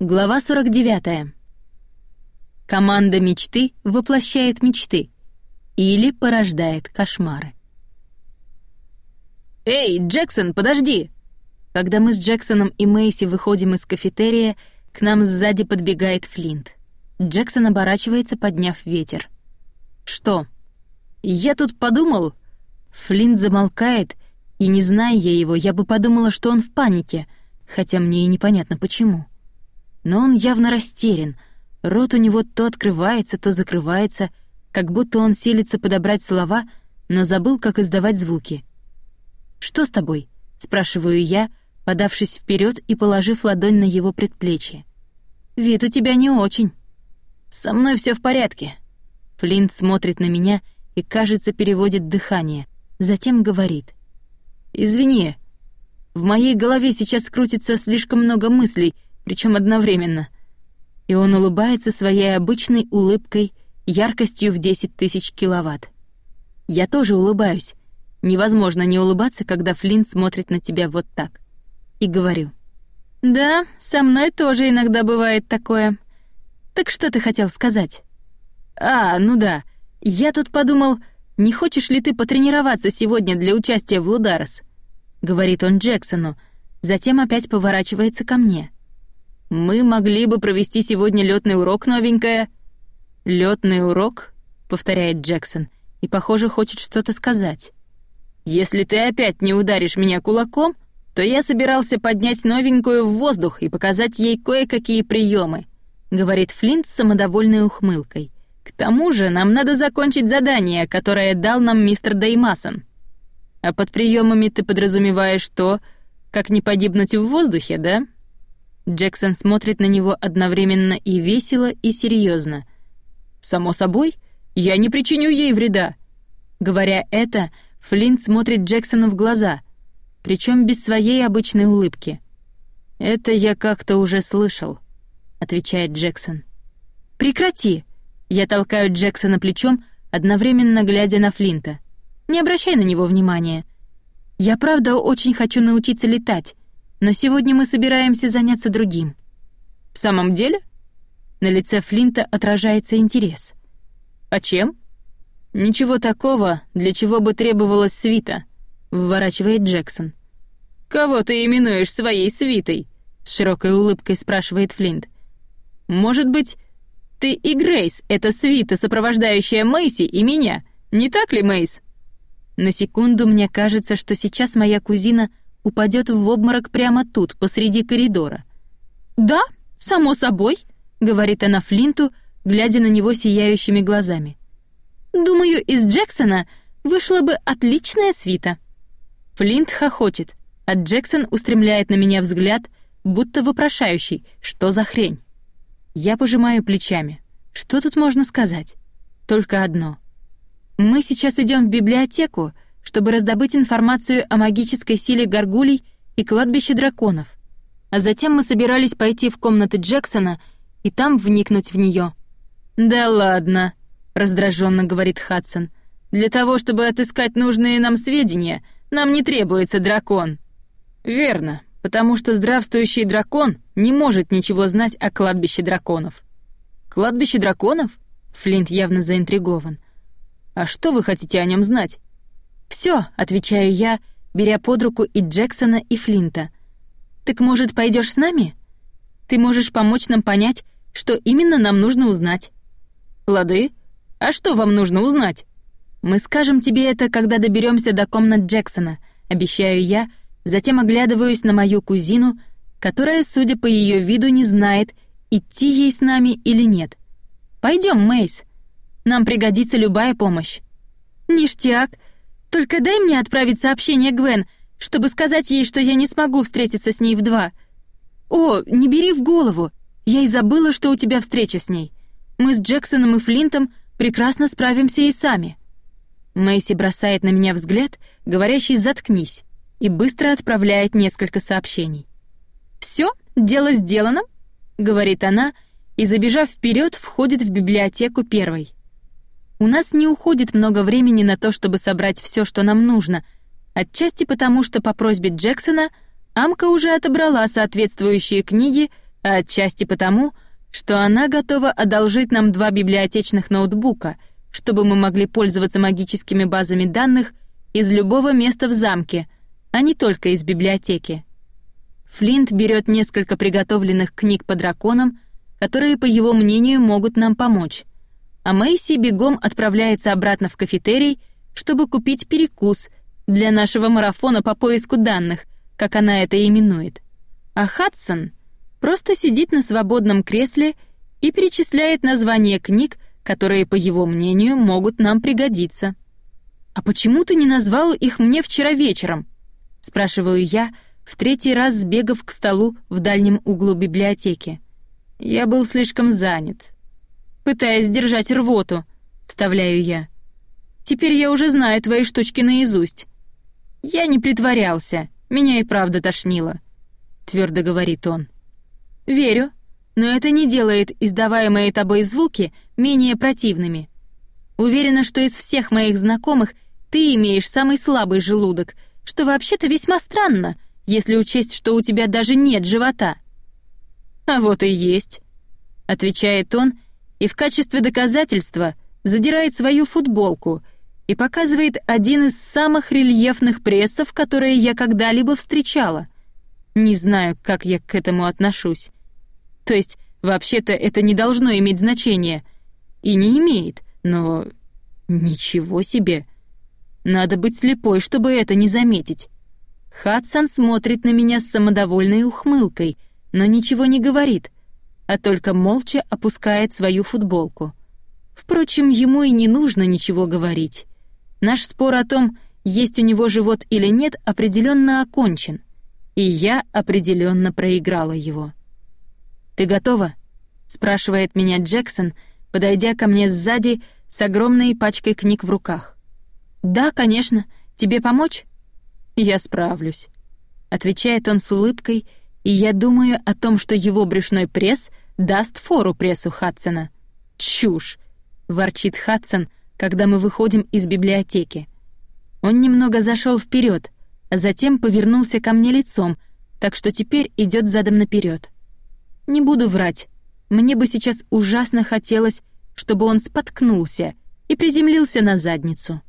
Глава 49. Команда мечты воплощает мечты или порождает кошмары. «Эй, Джексон, подожди!» Когда мы с Джексоном и Мэйси выходим из кафетерия, к нам сзади подбегает Флинт. Джексон оборачивается, подняв ветер. «Что?» «Я тут подумал...» Флинт замолкает, и, не зная я его, я бы подумала, что он в панике, хотя мне и непонятно почему но он явно растерян. Рот у него то открывается, то закрывается, как будто он силится подобрать слова, но забыл, как издавать звуки. «Что с тобой?» — спрашиваю я, подавшись вперед и положив ладонь на его предплечье. «Вид у тебя не очень». «Со мной все в порядке». Флинт смотрит на меня и, кажется, переводит дыхание, затем говорит. «Извини, в моей голове сейчас крутится слишком много мыслей, причем одновременно. И он улыбается своей обычной улыбкой, яркостью в 10 тысяч киловатт. Я тоже улыбаюсь. Невозможно не улыбаться, когда Флинт смотрит на тебя вот так. И говорю. «Да, со мной тоже иногда бывает такое. Так что ты хотел сказать?» «А, ну да. Я тут подумал, не хочешь ли ты потренироваться сегодня для участия в Лударос?» Говорит он Джексону, затем опять поворачивается ко мне. Мы могли бы провести сегодня летный урок, новенькая. Летный урок, повторяет Джексон, и, похоже, хочет что-то сказать. Если ты опять не ударишь меня кулаком, то я собирался поднять новенькую в воздух и показать ей кое-какие приемы, говорит Флинт с самодовольной ухмылкой. К тому же нам надо закончить задание, которое дал нам мистер Деймасон. А под приемами ты подразумеваешь то, как не погибнуть в воздухе, да? Джексон смотрит на него одновременно и весело, и серьезно. «Само собой, я не причиню ей вреда». Говоря это, Флинт смотрит Джексону в глаза, причем без своей обычной улыбки. «Это я как-то уже слышал», — отвечает Джексон. «Прекрати!» Я толкаю Джексона плечом, одновременно глядя на Флинта. «Не обращай на него внимания. Я правда очень хочу научиться летать, но сегодня мы собираемся заняться другим». «В самом деле?» На лице Флинта отражается интерес. «А чем?» «Ничего такого, для чего бы требовалась свита», — вворачивает Джексон. «Кого ты именуешь своей свитой?» — с широкой улыбкой спрашивает Флинт. «Может быть, ты и Грейс — это свита, сопровождающая Мэйси и меня, не так ли, Мэйс?» На секунду мне кажется, что сейчас моя кузина — упадет в обморок прямо тут, посреди коридора. «Да, само собой», — говорит она Флинту, глядя на него сияющими глазами. «Думаю, из Джексона вышла бы отличная свита». Флинт хохочет, а Джексон устремляет на меня взгляд, будто вопрошающий, что за хрень. Я пожимаю плечами. Что тут можно сказать? Только одно. Мы сейчас идем в библиотеку, чтобы раздобыть информацию о магической силе горгулей и кладбище драконов. А затем мы собирались пойти в комнаты Джексона и там вникнуть в нее. «Да ладно», — раздраженно говорит Хадсон. «Для того, чтобы отыскать нужные нам сведения, нам не требуется дракон». «Верно, потому что здравствующий дракон не может ничего знать о кладбище драконов». «Кладбище драконов?» Флинт явно заинтригован. «А что вы хотите о нем знать?» Все, отвечаю я, беря под руку и Джексона, и Флинта. Так может, пойдешь с нами? Ты можешь помочь нам понять, что именно нам нужно узнать. Лады? А что вам нужно узнать? Мы скажем тебе это, когда доберемся до комнат Джексона, обещаю я, затем оглядываюсь на мою кузину, которая, судя по ее виду, не знает, идти ей с нами или нет. Пойдем, Мейс. Нам пригодится любая помощь. Ништяк, только дай мне отправить сообщение Гвен, чтобы сказать ей, что я не смогу встретиться с ней в два. О, не бери в голову. Я и забыла, что у тебя встреча с ней. Мы с Джексоном и Флинтом прекрасно справимся и сами. Мэйси бросает на меня взгляд, говорящий «заткнись», и быстро отправляет несколько сообщений. «Все, дело сделано», — говорит она, и, забежав вперед, входит в библиотеку первой. У нас не уходит много времени на то, чтобы собрать все, что нам нужно, отчасти потому, что по просьбе Джексона Амка уже отобрала соответствующие книги, а отчасти потому, что она готова одолжить нам два библиотечных ноутбука, чтобы мы могли пользоваться магическими базами данных из любого места в замке, а не только из библиотеки. Флинт берет несколько приготовленных книг по драконам, которые, по его мнению, могут нам помочь. А Мэйси бегом отправляется обратно в кафетерий, чтобы купить перекус для нашего марафона по поиску данных, как она это именует. А Хадсон просто сидит на свободном кресле и перечисляет названия книг, которые, по его мнению, могут нам пригодиться. «А почему ты не назвал их мне вчера вечером?» — спрашиваю я, в третий раз сбегав к столу в дальнем углу библиотеки. Я был слишком занят. Пытаясь держать рвоту, вставляю я. Теперь я уже знаю твои штучки наизусть. Я не притворялся, меня и правда тошнило, твердо говорит он. Верю, но это не делает издаваемые тобой звуки менее противными. Уверена, что из всех моих знакомых ты имеешь самый слабый желудок, что вообще-то весьма странно, если учесть, что у тебя даже нет живота. А вот и есть, отвечает он и в качестве доказательства задирает свою футболку и показывает один из самых рельефных прессов, которые я когда-либо встречала. Не знаю, как я к этому отношусь. То есть, вообще-то это не должно иметь значения. И не имеет, но... Ничего себе. Надо быть слепой, чтобы это не заметить. Хадсон смотрит на меня с самодовольной ухмылкой, но ничего не говорит, а только молча опускает свою футболку. Впрочем, ему и не нужно ничего говорить. Наш спор о том, есть у него живот или нет, определенно окончен, и я определенно проиграла его. «Ты готова?» — спрашивает меня Джексон, подойдя ко мне сзади с огромной пачкой книг в руках. «Да, конечно. Тебе помочь?» «Я справлюсь», — отвечает он с улыбкой, и я думаю о том, что его брюшной пресс даст фору прессу Хадсона. «Чушь!» — ворчит Хадсон, когда мы выходим из библиотеки. Он немного зашел вперед, а затем повернулся ко мне лицом, так что теперь идет задом наперед. Не буду врать, мне бы сейчас ужасно хотелось, чтобы он споткнулся и приземлился на задницу.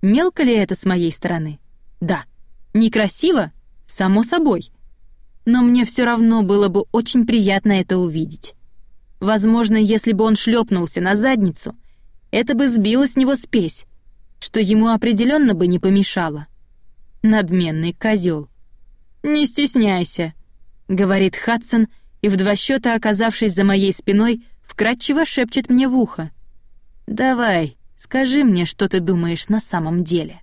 Мелко ли это с моей стороны? Да. Некрасиво? Само собой. Но мне все равно было бы очень приятно это увидеть. Возможно, если бы он шлепнулся на задницу, это бы сбило с него спесь, что ему определенно бы не помешало. Надменный козел. «Не стесняйся», — говорит Хадсон, и в два счета, оказавшись за моей спиной, вкратчиво шепчет мне в ухо. «Давай, скажи мне, что ты думаешь на самом деле».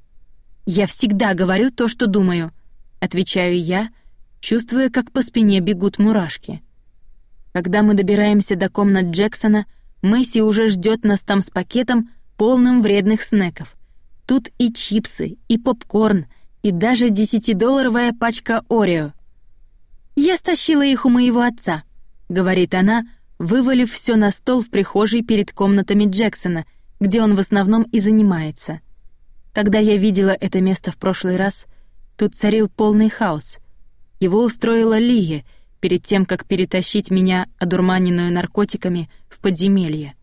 «Я всегда говорю то, что думаю», — отвечаю я, чувствуя, как по спине бегут мурашки. Когда мы добираемся до комнат Джексона, Мэйси уже ждет нас там с пакетом, полным вредных снеков. Тут и чипсы, и попкорн, и даже десятидолларовая пачка Орео. «Я стащила их у моего отца», — говорит она, вывалив все на стол в прихожей перед комнатами Джексона, где он в основном и занимается — когда я видела это место в прошлый раз, тут царил полный хаос. Его устроила Лия перед тем, как перетащить меня, одурманенную наркотиками, в подземелье.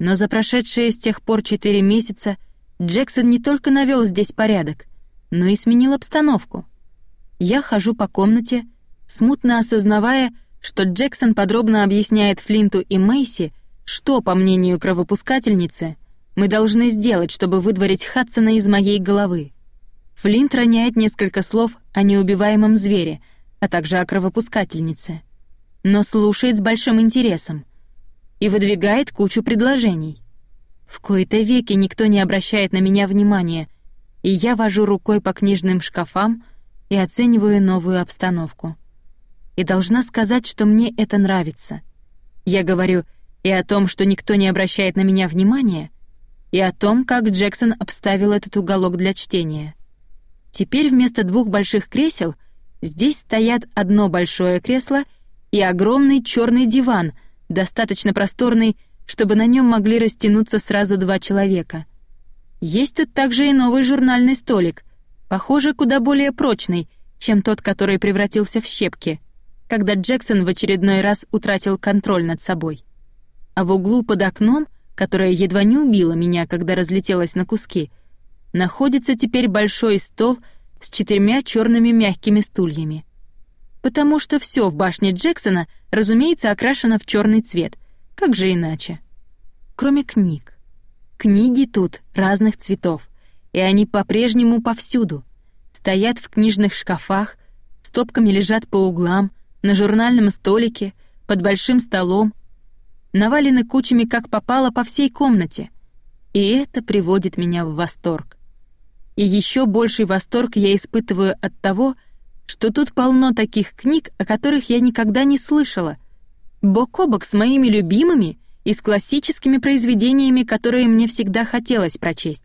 Но за прошедшие с тех пор четыре месяца Джексон не только навел здесь порядок, но и сменил обстановку. Я хожу по комнате, смутно осознавая, что Джексон подробно объясняет Флинту и Мэйси, что, по мнению кровопускательницы, мы должны сделать, чтобы выдворить Хадсона из моей головы. Флинт роняет несколько слов о неубиваемом звере, а также о кровопускательнице. Но слушает с большим интересом и выдвигает кучу предложений. В кои-то веки никто не обращает на меня внимания, и я вожу рукой по книжным шкафам и оцениваю новую обстановку. И должна сказать, что мне это нравится. Я говорю и о том, что никто не обращает на меня внимания — и о том, как Джексон обставил этот уголок для чтения. Теперь вместо двух больших кресел здесь стоят одно большое кресло и огромный черный диван, достаточно просторный, чтобы на нем могли растянуться сразу два человека. Есть тут также и новый журнальный столик, похоже, куда более прочный, чем тот, который превратился в щепки. когда Джексон в очередной раз утратил контроль над собой. А в углу под окном, которое едва не убило меня, когда разлетелось на куски, находится теперь большой стол с четырьмя черными мягкими стульями. Потому что все в башне Джексона, разумеется, окрашено в черный цвет. Как же иначе? Кроме книг. Книги тут разных цветов, и они по-прежнему повсюду. Стоят в книжных шкафах, стопками лежат по углам, на журнальном столике, под большим столом, навалены кучами как попало по всей комнате. И это приводит меня в восторг. И еще больший восторг я испытываю от того, что тут полно таких книг, о которых я никогда не слышала. Бок о бок с моими любимыми и с классическими произведениями, которые мне всегда хотелось прочесть.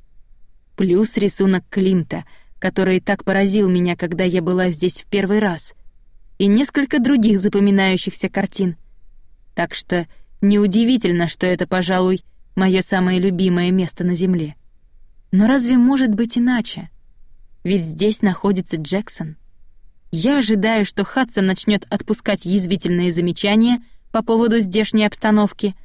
Плюс рисунок Климта, который так поразил меня, когда я была здесь в первый раз, и несколько других запоминающихся картин. Так что неудивительно, что это, пожалуй, мое самое любимое место на Земле. Но разве может быть иначе? Ведь здесь находится Джексон. Я ожидаю, что Хадсон начнет отпускать язвительные замечания по поводу здешней обстановки,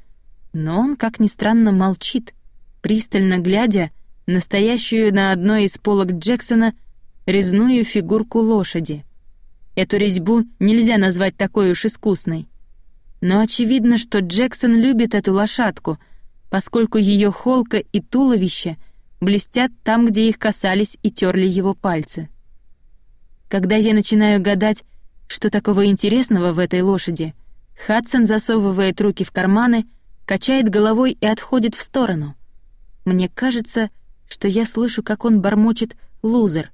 но он, как ни странно, молчит, пристально глядя на стоящую на одной из полок Джексона резную фигурку лошади. Эту резьбу нельзя назвать такой уж искусной. Но очевидно, что Джексон любит эту лошадку, поскольку ее холка и туловище — блестят там, где их касались и терли его пальцы. Когда я начинаю гадать, что такого интересного в этой лошади, Хадсон засовывает руки в карманы, качает головой и отходит в сторону. Мне кажется, что я слышу, как он бормочет «лузер».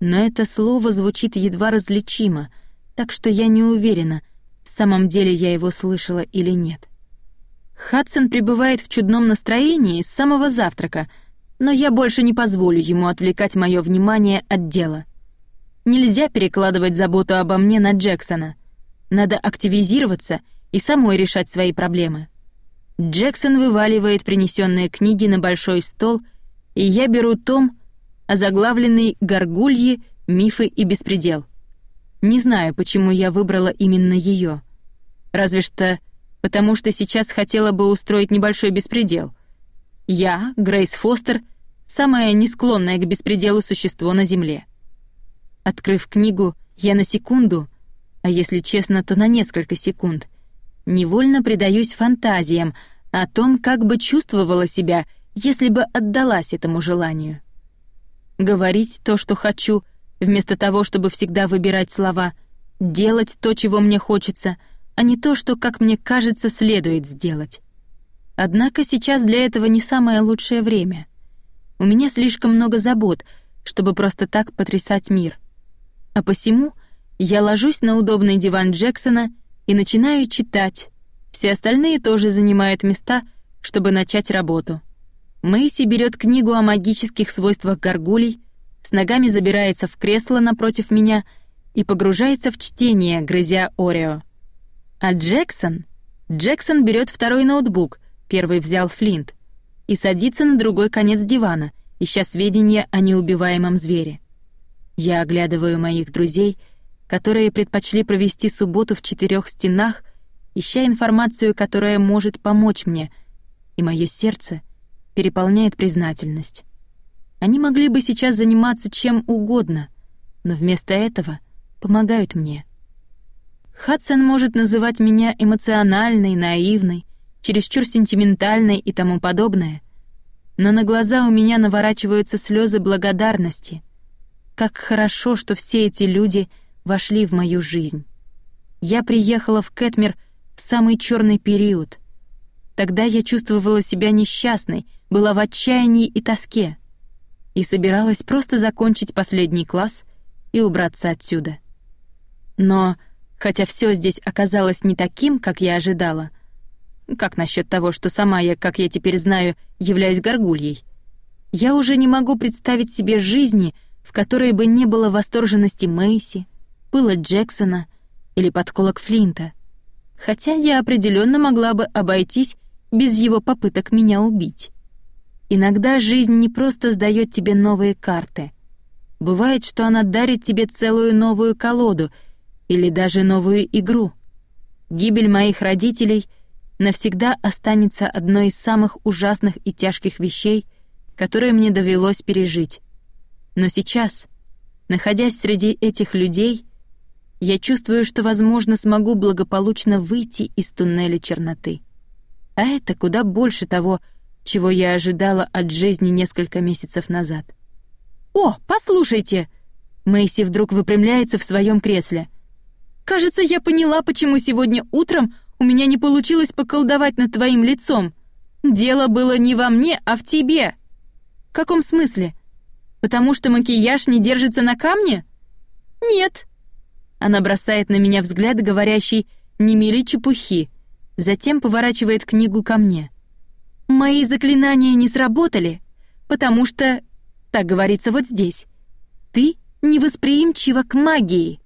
Но это слово звучит едва различимо, так что я не уверена, в самом деле я его слышала или нет. Хадсон пребывает в чудном настроении с самого завтрака — но я больше не позволю ему отвлекать мое внимание от дела. Нельзя перекладывать заботу обо мне на Джексона. Надо активизироваться и самой решать свои проблемы. Джексон вываливает принесенные книги на большой стол, и я беру том, озаглавленный «Горгульи, мифы и беспредел». Не знаю, почему я выбрала именно ее. Разве что потому, что сейчас хотела бы устроить небольшой беспредел — я, Грейс Фостер, самое несклонное к беспределу существо на Земле. Открыв книгу, я на секунду, а если честно, то на несколько секунд, невольно предаюсь фантазиям о том, как бы чувствовала себя, если бы отдалась этому желанию. Говорить то, что хочу, вместо того, чтобы всегда выбирать слова, делать то, чего мне хочется, а не то, что, как мне кажется, следует сделать. Однако сейчас для этого не самое лучшее время. У меня слишком много забот, чтобы просто так потрясать мир. А посему я ложусь на удобный диван Джексона и начинаю читать. Все остальные тоже занимают места, чтобы начать работу. Мэйси берет книгу о магических свойствах горгулей, с ногами забирается в кресло напротив меня и погружается в чтение, грызя Орео. А Джексон... Джексон берет второй ноутбук — Первый взял Флинт и садится на другой конец дивана, ища сведения о неубиваемом звере. Я оглядываю моих друзей, которые предпочли провести субботу в четырех стенах, ища информацию, которая может помочь мне, и мое сердце переполняет признательность. Они могли бы сейчас заниматься чем угодно, но вместо этого помогают мне. Хадсон может называть меня эмоциональной, наивной, чересчур сентиментальной и тому подобное, но на глаза у меня наворачиваются слезы благодарности. Как хорошо, что все эти люди вошли в мою жизнь. Я приехала в Кэтмер в самый черный период. Тогда я чувствовала себя несчастной, была в отчаянии и тоске и собиралась просто закончить последний класс и убраться отсюда. Но, хотя все здесь оказалось не таким, как я ожидала, как насчет того, что сама я, как я теперь знаю, являюсь горгульей? Я уже не могу представить себе жизни, в которой бы не было восторженности Мэйси, пыла Джексона или подколок Флинта. Хотя я определенно могла бы обойтись без его попыток меня убить. Иногда жизнь не просто сдает тебе новые карты. Бывает, что она дарит тебе целую новую колоду, или даже новую игру. Гибель моих родителей навсегда останется одной из самых ужасных и тяжких вещей, которые мне довелось пережить. Но сейчас, находясь среди этих людей, я чувствую, что, возможно, смогу благополучно выйти из туннеля черноты. А это куда больше того, чего я ожидала от жизни несколько месяцев назад. «О, послушайте!» Мэйси вдруг выпрямляется в своем кресле. «Кажется, я поняла, почему сегодня утром у меня не получилось поколдовать над твоим лицом. Дело было не во мне, а в тебе». «В каком смысле? Потому что макияж не держится на камне?» «Нет». Она бросает на меня взгляд, говорящий «не мели чепухи», затем поворачивает книгу ко мне. «Мои заклинания не сработали, потому что, так говорится вот здесь, ты невосприимчива к магии».